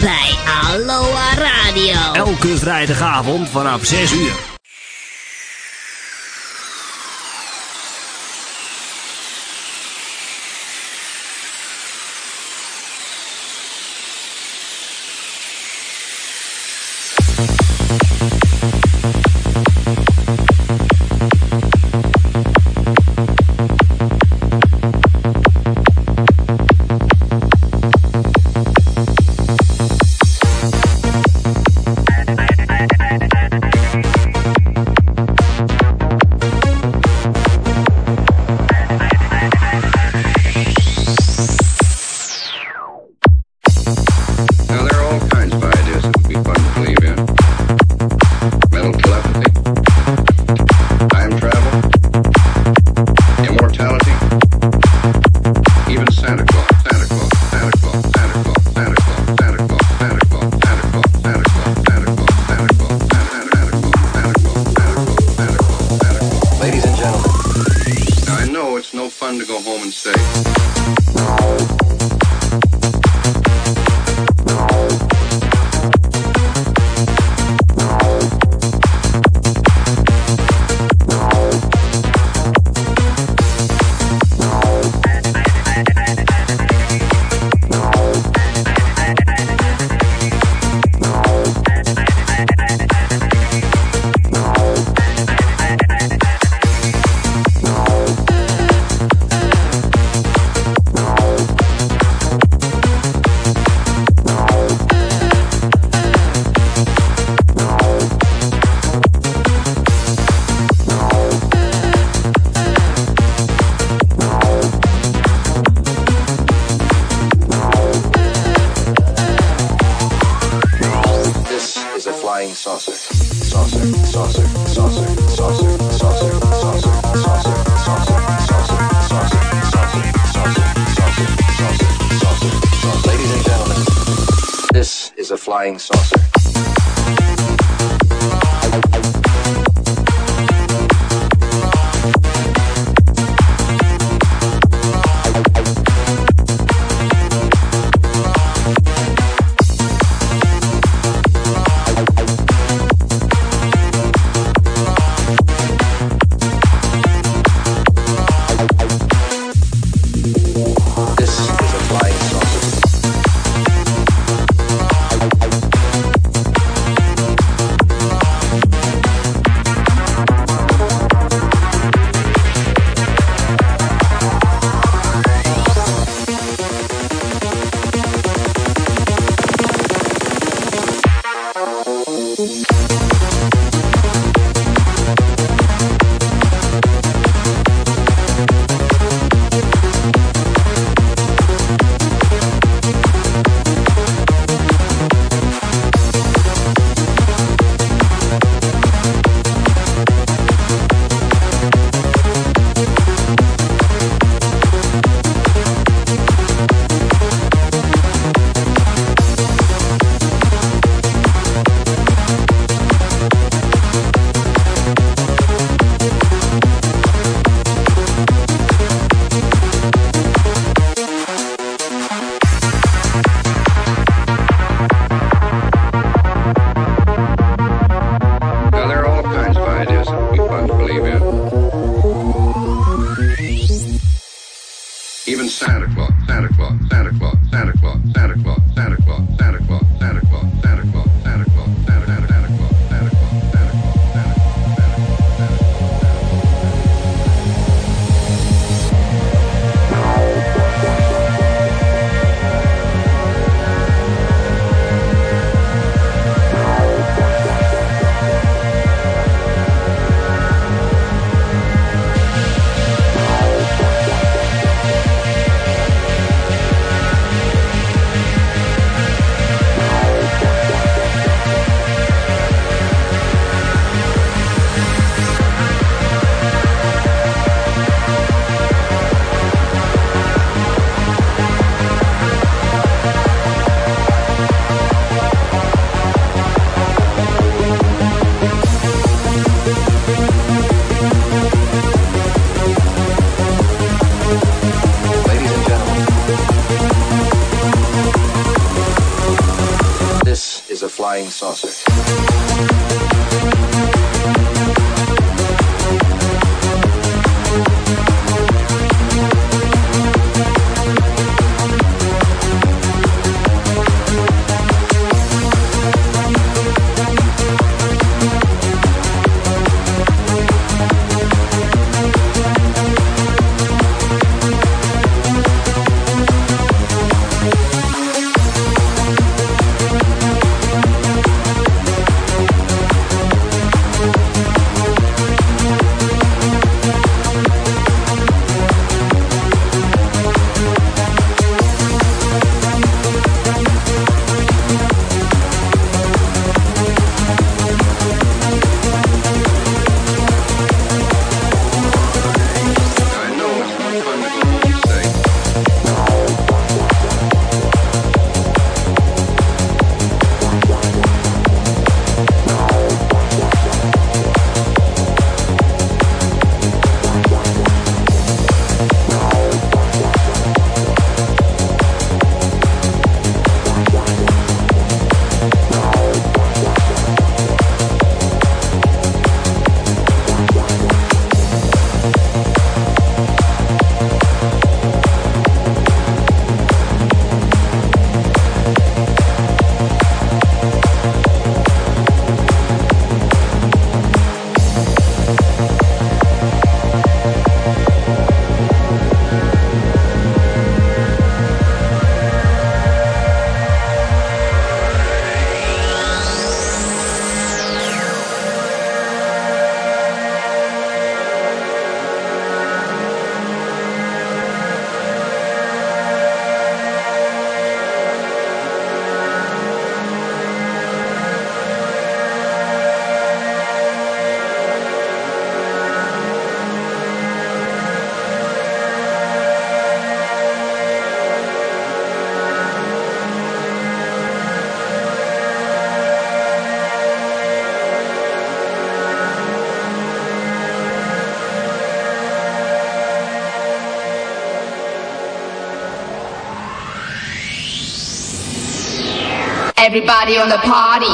bij Aloha Radio. Elke vrijdagavond vanaf 6 uur. Flying saucer. Everybody on the party.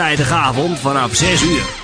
Vrijdagavond vanaf 6 uur.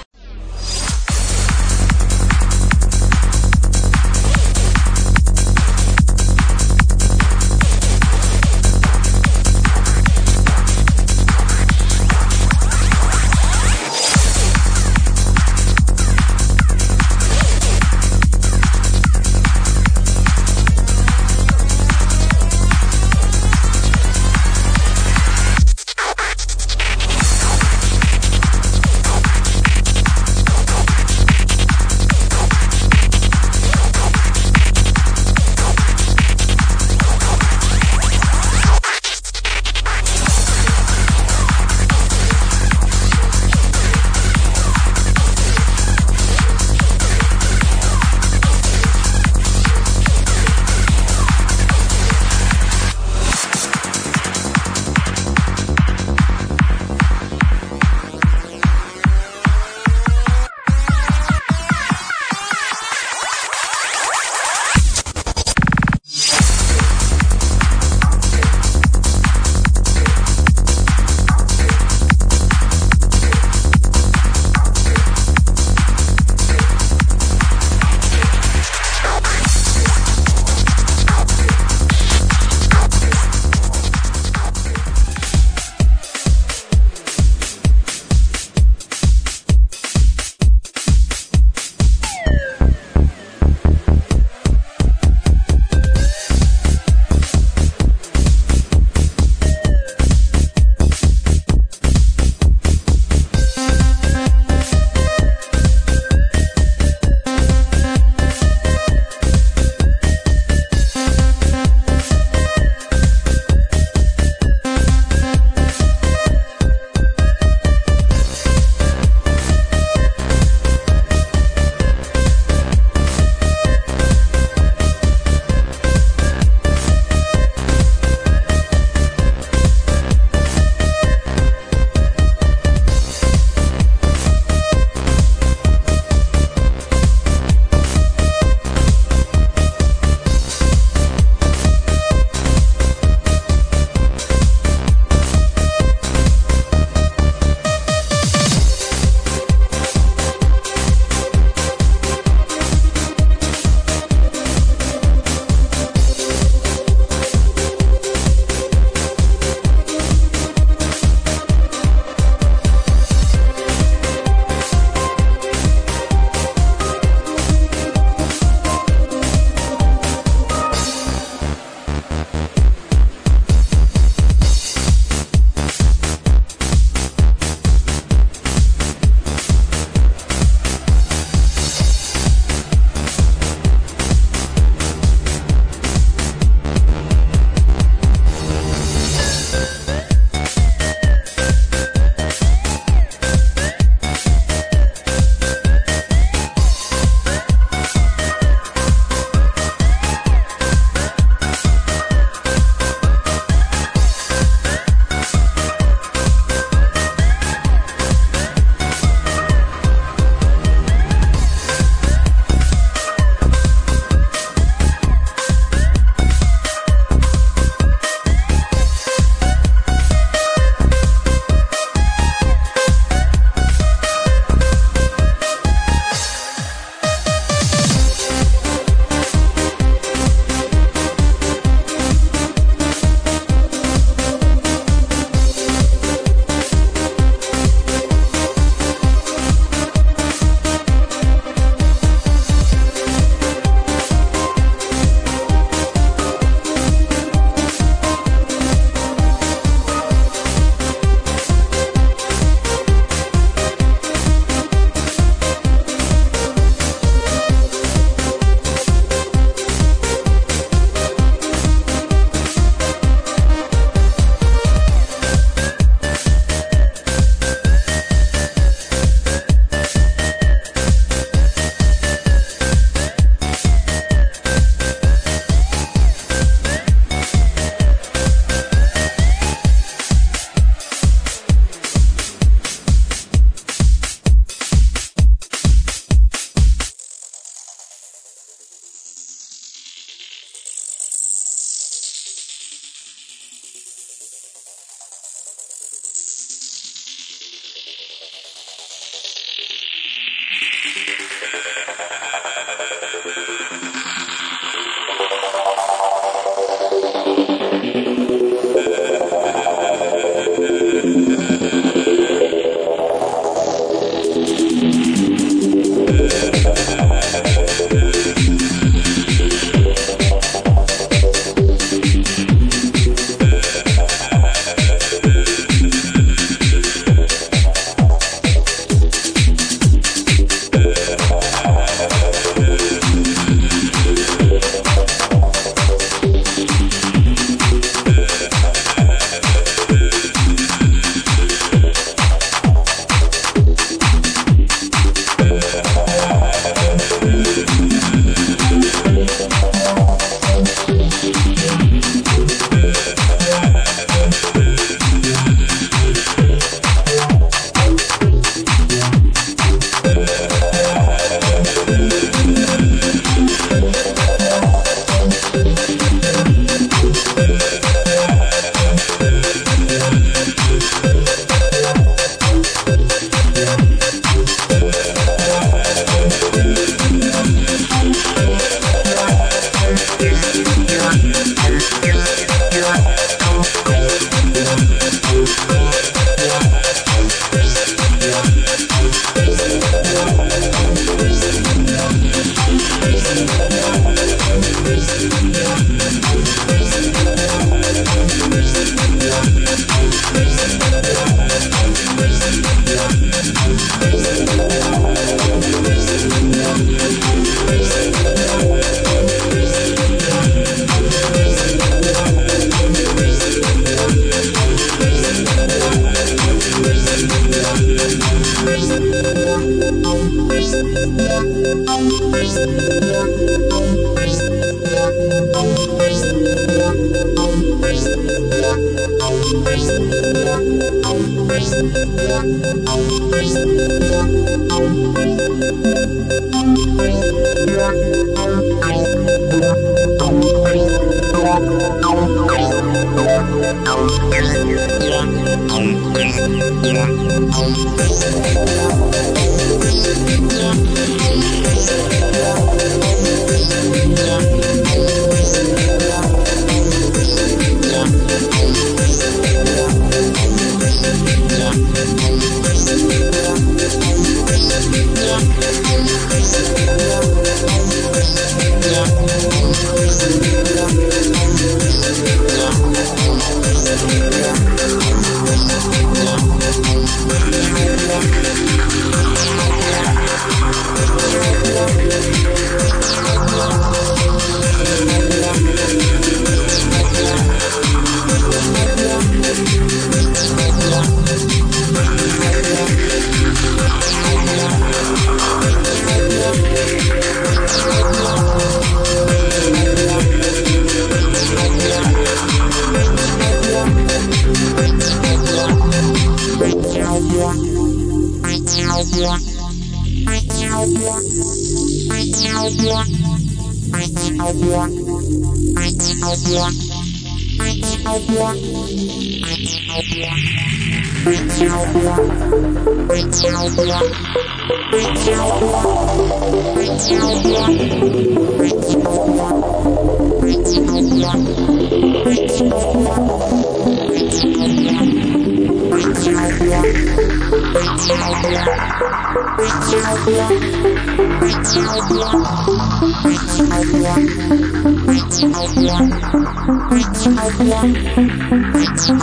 Thank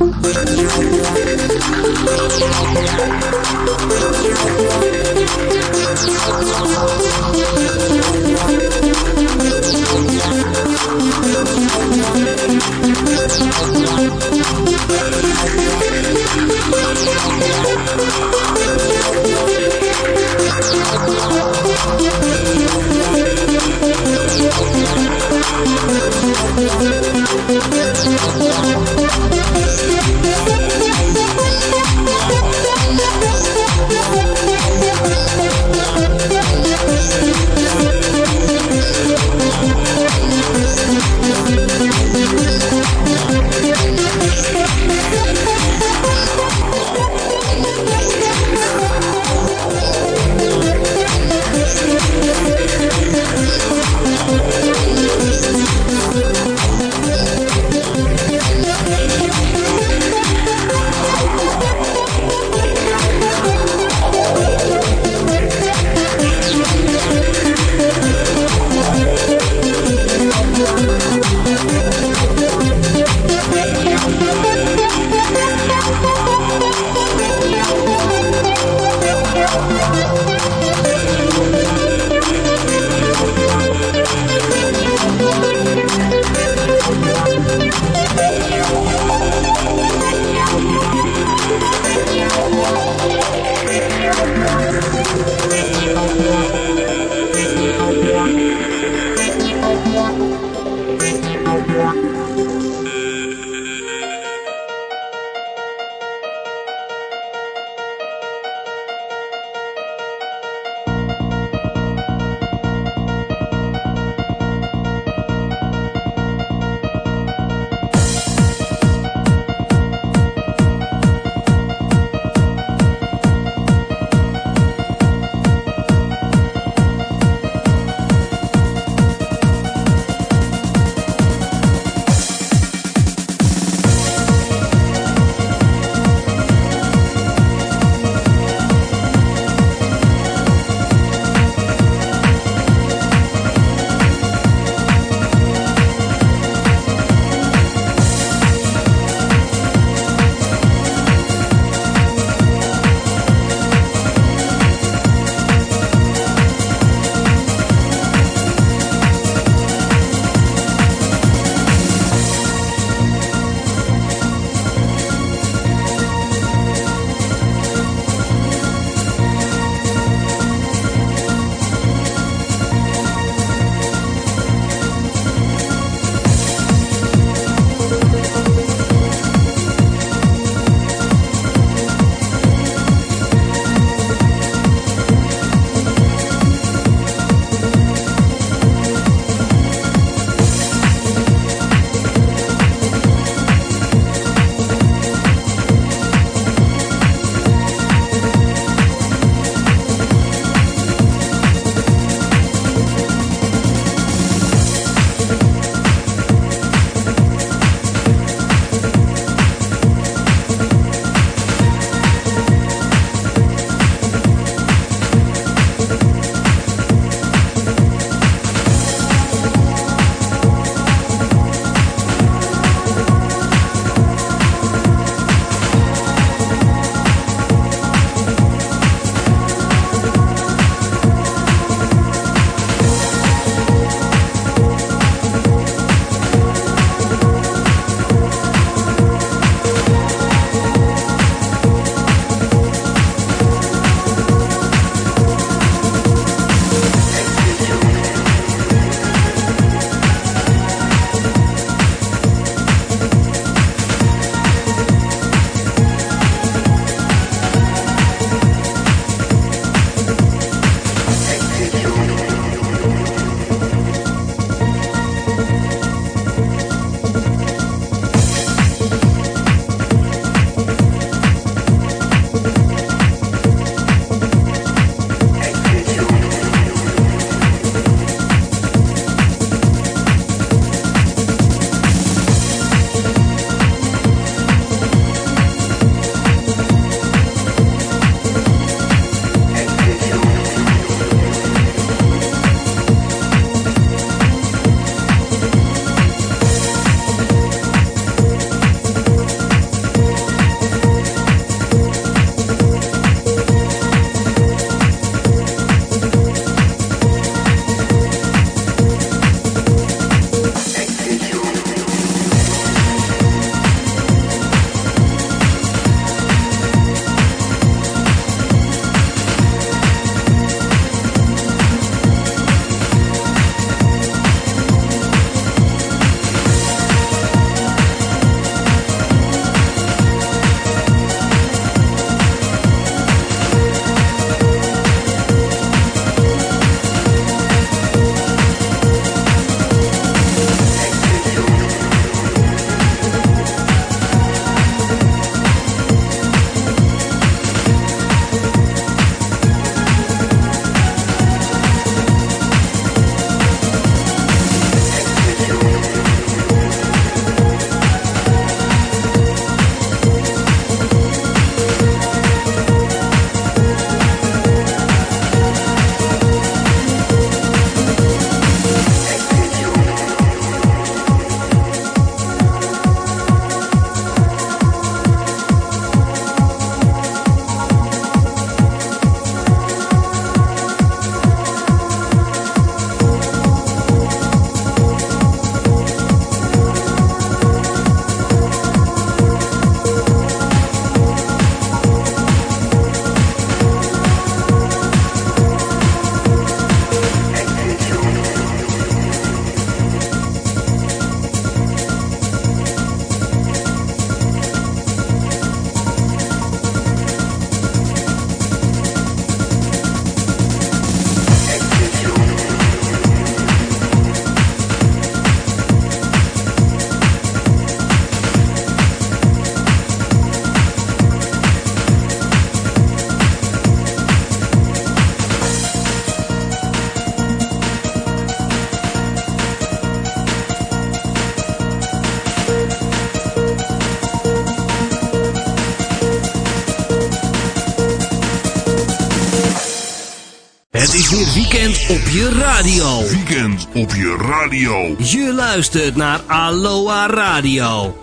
you. Op je radio. Weekend op je radio. Je luistert naar Aloha Radio.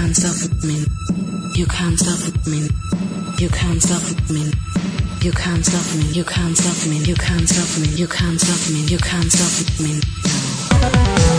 can't stop me. You can't stop me. You can't stop me. You can't stop me. You can't stop me. You can't stop me. You can't stop me. You can't stop me. You can't stop me. No.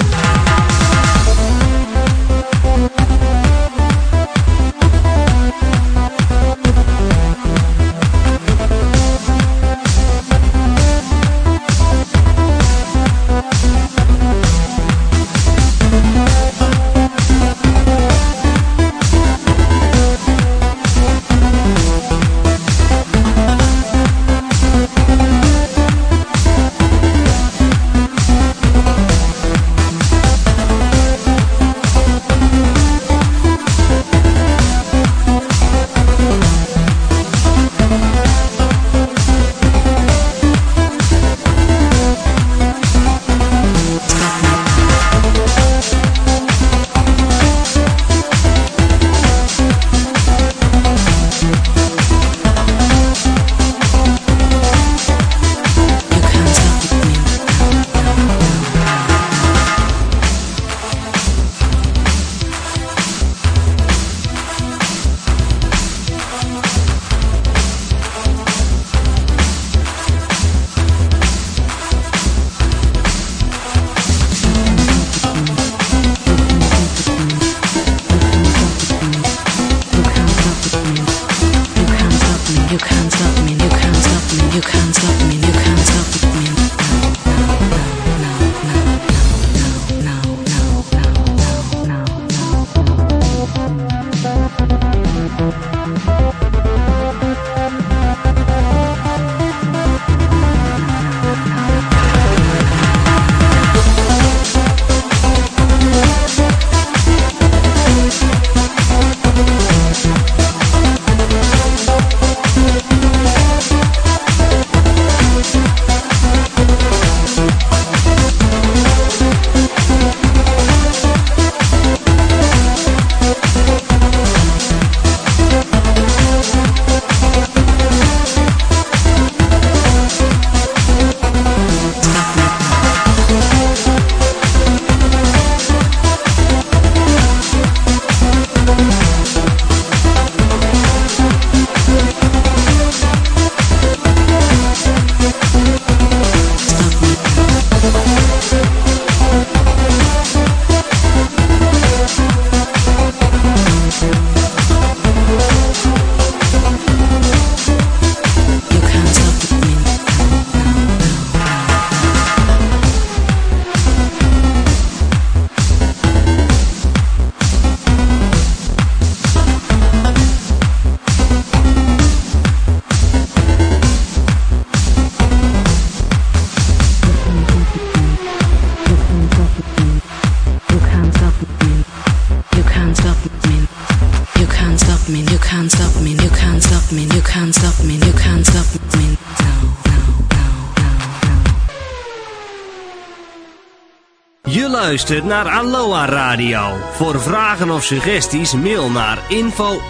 Luistert naar Aloha Radio. Voor vragen of suggesties mail naar info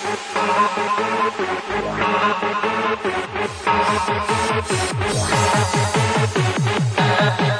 Thank you.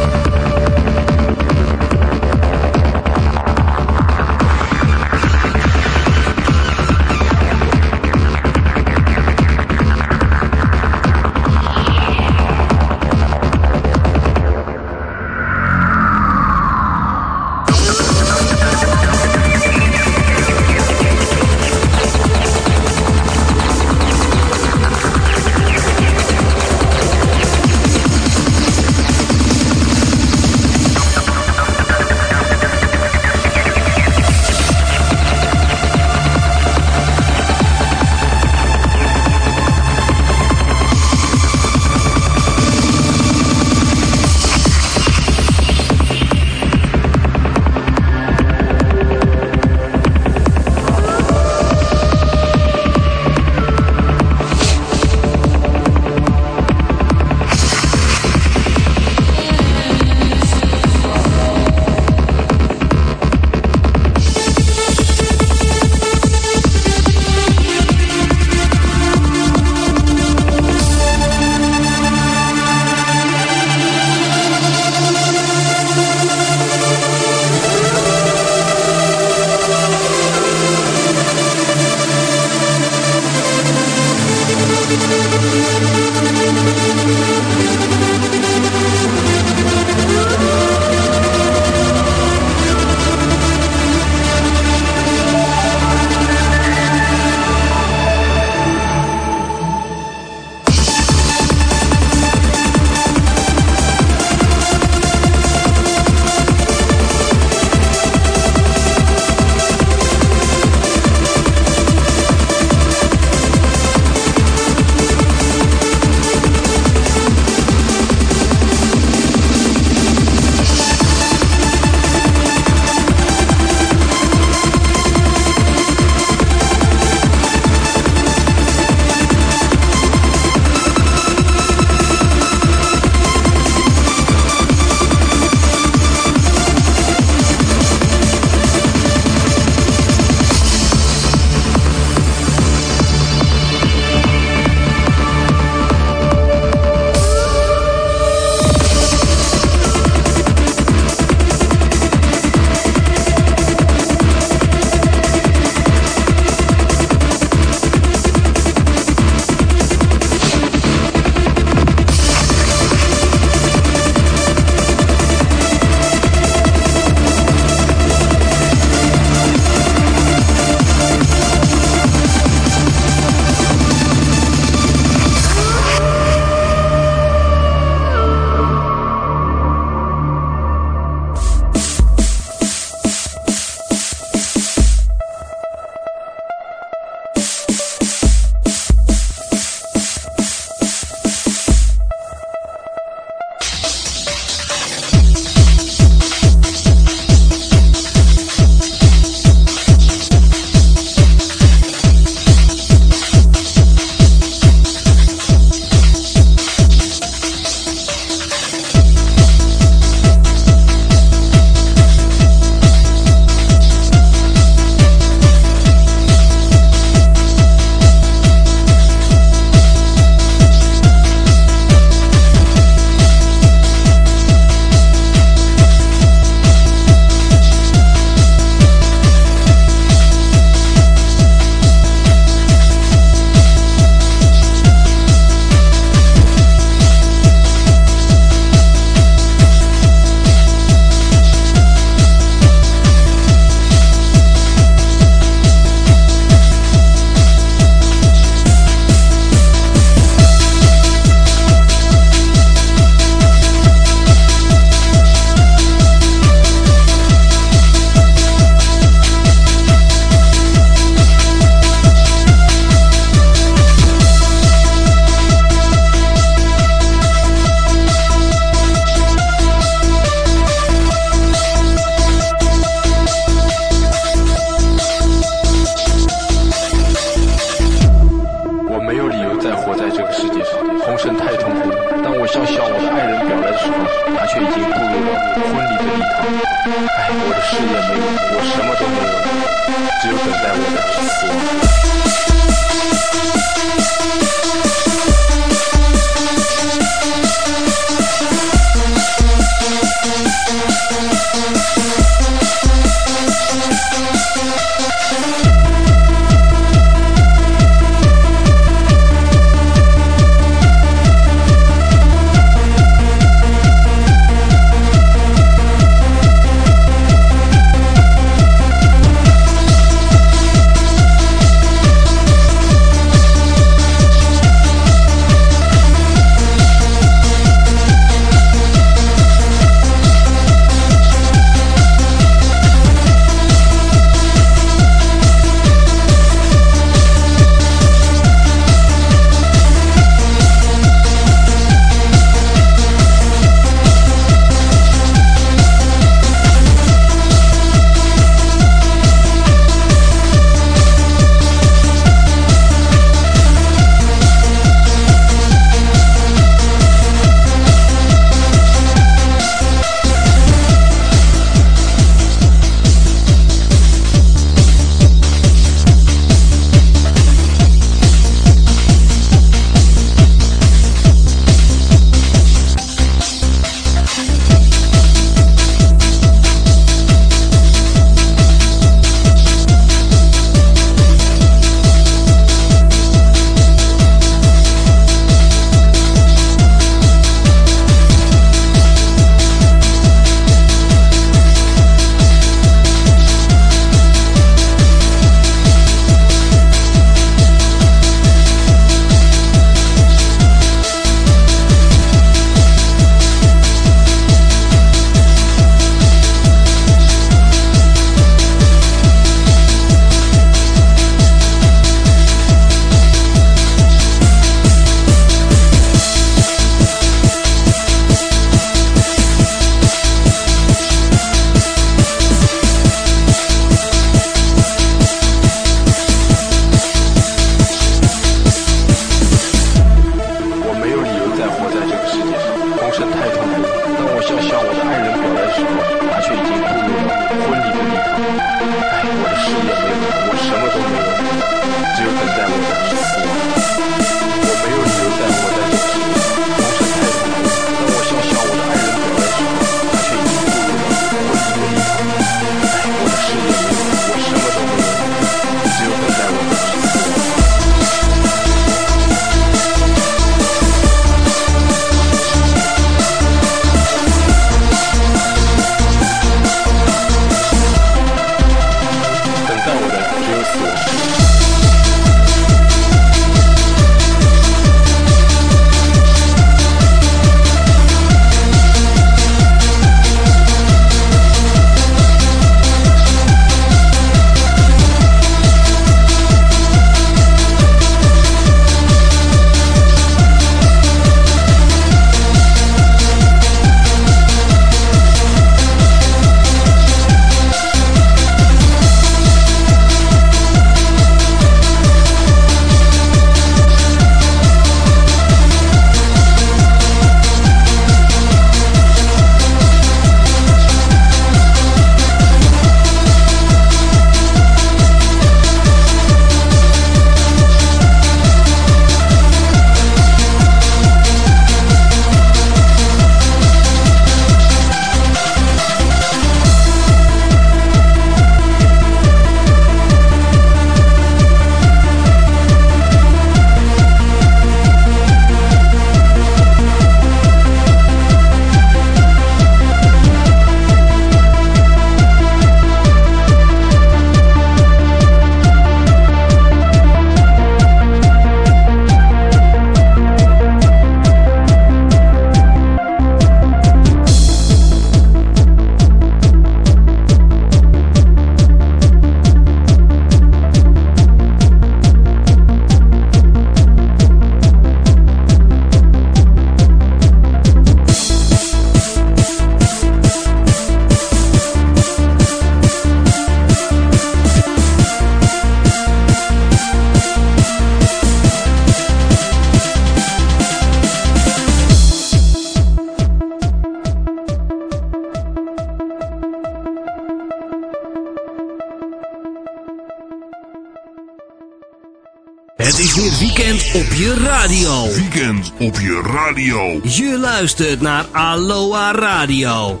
Radio. Weekend op je radio. Je luistert naar Aloha Radio.